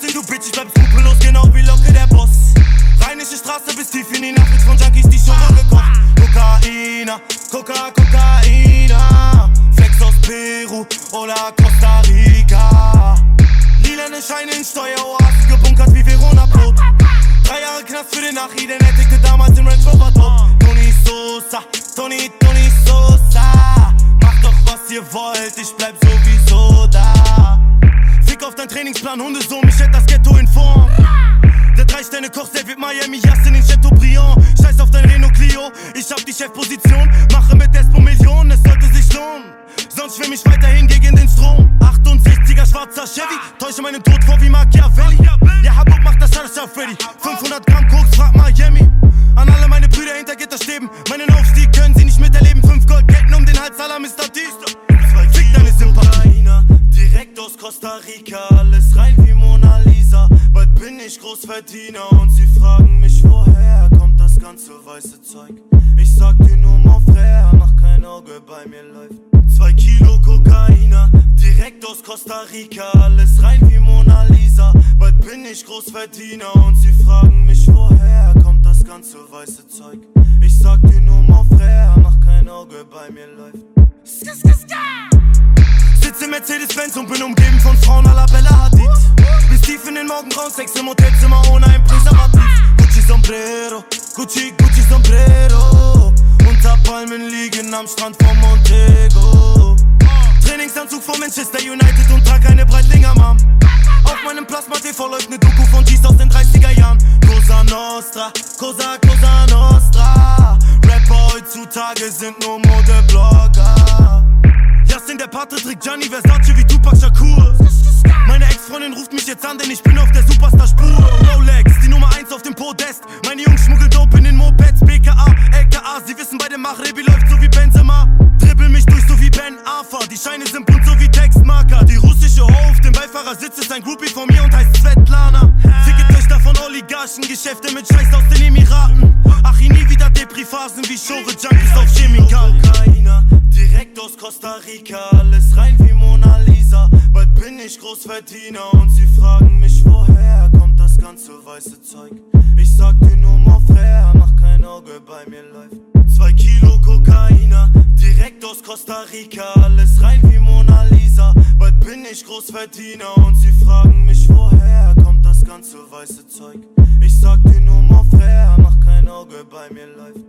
Martin, du Bitch, ich bleib skrupellos, genau wie Locke der Boss. Rheinische Straße bis tief in die Nacht, mit von Junkies die Show gekocht. Kokaina, Coca, Kokaina. Flex aus Peru oder Costa Rica. Lilane Scheine in Steueroasen gebunkert wie Verona Brot. Drei Jahre Knast für den Nachi, den hätte damals den Range Rover tot. Tony Sosa, Tony, Tony Sosa. Macht doch was ihr wollt, ich bleib sowieso da. Trainingsplan, Hundesohn, ich hätte das Ghetto in Form. Der Drei-Sterne-Koch, der wird Miami, Jassen in Chateaubriand. Scheiß auf dein Renault Clio, ich hab die Chefposition. Mache mit Despo Millionen, es sollte sich lohnen. Sonst schwimm ich weiterhin gegen den Strom. 68er schwarzer Chevy, täusche meinen Tod vor wie Machiavelli. Ja, Habub macht das alles auf Freddy. 500 Gramm Koks, frag Miami. An alle meine Brüder hinter Gitterstäben. Meinen Aufstieg können sie nicht miterleben. Fünf Goldketten um den Hals aller Mr. T. Fick deine Sympathie. Direkt aus Costa Rica, Großverdiener und sie fragen mich, woher kommt das ganze weiße Zeug. Ich sag dir nur mon frère, mach kein Auge, bei mir läuft. Zwei Kilo Kokaina, direkt aus Costa Rica, alles rein wie Mona Lisa. Bald bin ich Großverdiener und sie fragen mich, woher kommt das ganze weiße Zeug. Ich sag dir nur mon frère, mach kein Auge, bei mir läuft. Sitze Mercedes-Benz und bin umgeben von Frauen la Bella Hadid. Morgengrauen, Sex im Hotelzimmer ohne ein Präservativ. Gucci Sombrero, Gucci, Gucci Sombrero. Unter Palmen liegen am Strand von Montego. Trainingsanzug von Manchester United und trag eine Breitlinger Mom. Auf meinem Plasma TV läuft ne Doku von G's aus den 30er Jahren. Cosa Nostra, Cosa, Cosa Nostra. Rapper heutzutage sind nur Modeblogger. Justin, der Pate trägt Gianni Versace wie Tupac Shakur. Meine Ex-Freundin ruft mich jetzt an, denn ich bin auf der Superstar-Spur. Rolex, die Nummer 1 auf dem Podest. Meine Jungs schmuggeln Dope in den Mopeds. BKA, LKA, sie wissen bei dem Machrebi läuft so wie Benzema. Dribbel mich durch so wie Ben Afa. Die Scheine sind bunt so wie Textmarker. Die russische Ho auf dem Beifahrersitz ist ein Groupie von mir und heißt Svetlana. Ficke Töchter von Oligarchen, Geschäfte mit Scheiß aus den Emiraten. Ach, ich nie wieder Depri-Phasen wie Schore Junkies auf. Kokaina, direkt aus Costa Rica, alles Ich Großverdiener und sie fragen mich, woher kommt das ganze weiße Zeug. Ich sag dir nur, mon frère, mach kein Auge, bei mir läuft. Zwei Kilo Kokaina, direkt aus Costa Rica, alles rein wie Mona Lisa. Bald bin ich Großverdiener und sie fragen mich, woher kommt das ganze weiße Zeug. Ich sag dir nur, mon frère, mach kein Auge, bei mir läuft.